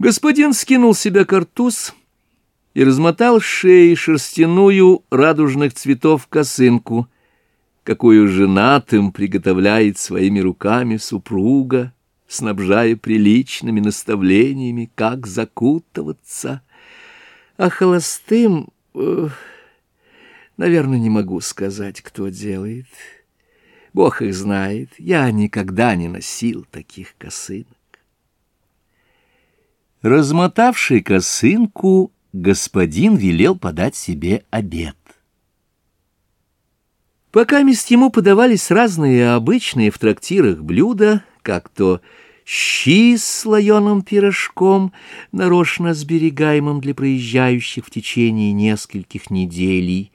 Господин скинул себе картуз и размотал с шеи шерстяную радужных цветов косынку, какую женатым приготовляет своими руками супруга, снабжая приличными наставлениями, как закутываться. А холостым, э, наверное, не могу сказать, кто делает. Бог их знает, я никогда не носил таких косынок. Размотавший косынку, господин велел подать себе обед. Пока мест ему подавались разные обычные в трактирах блюда, как то щи с слоеным пирожком, нарочно сберегаемым для проезжающих в течение нескольких недель,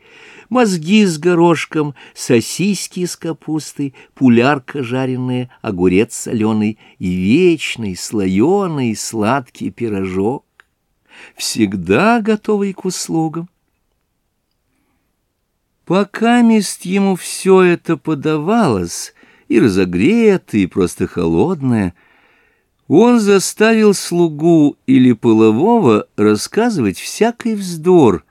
мозги с горошком, сосиски с капустой, пулярка жареная, огурец соленый и вечный слоеный сладкий пирожок, всегда готовый к услугам. Пока мест ему все это подавалось, и разогретое, и просто холодное, он заставил слугу или полового рассказывать всякий вздор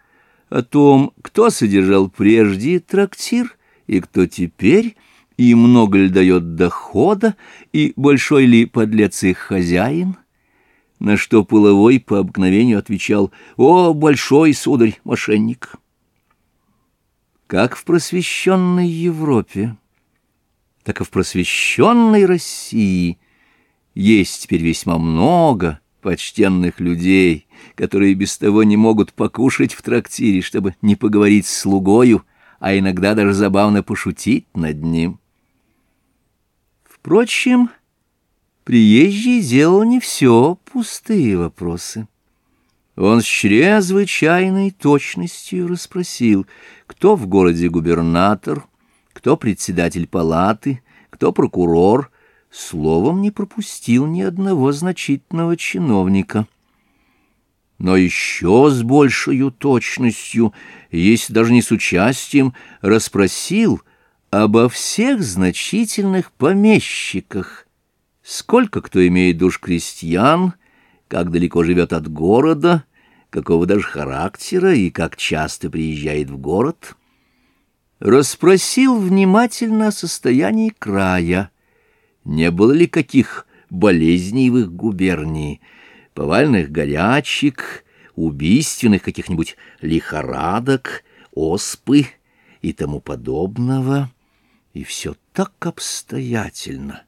о том, кто содержал прежде трактир и кто теперь, и много ли дает дохода, и большой ли подлец их хозяин, на что половой по обыкновению отвечал «О, большой сударь, мошенник!» как в просвещенной Европе, так и в просвещенной России есть теперь весьма много почтенных людей, которые без того не могут покушать в трактире, чтобы не поговорить с слугою, а иногда даже забавно пошутить над ним. Впрочем, приезжий делал не все пустые вопросы. Он с чрезвычайной точностью расспросил, кто в городе губернатор, кто председатель палаты, кто прокурор, словом не пропустил ни одного значительного чиновника. Но еще с большей точностью, если даже не с участием, расспросил обо всех значительных помещиках, сколько кто имеет душ крестьян, как далеко живет от города, какого даже характера и как часто приезжает в город. Расспросил внимательно о состоянии края, не было ли каких болезней в их губернии, повальных горячек, убийственных каких-нибудь лихорадок, оспы и тому подобного, и все так обстоятельно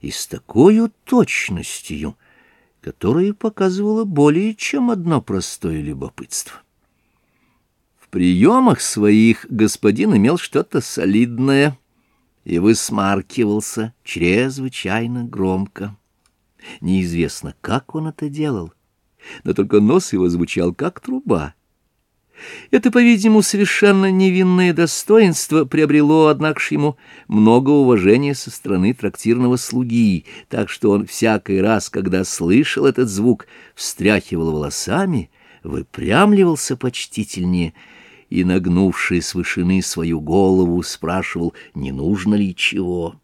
и с такой точностью, которое показывало более чем одно простое любопытство. В приемах своих господин имел что-то солидное и высмаркивался чрезвычайно громко. Неизвестно, как он это делал, но только нос его звучал как труба — это, по-видимому, совершенно невинное достоинство приобрело, однако ж ему много уважения со стороны трактирного слуги, так что он всякий раз, когда слышал этот звук, встряхивал волосами, выпрямливался почтительнее и, нагнувший с вышины свою голову, спрашивал, не нужно ли чего.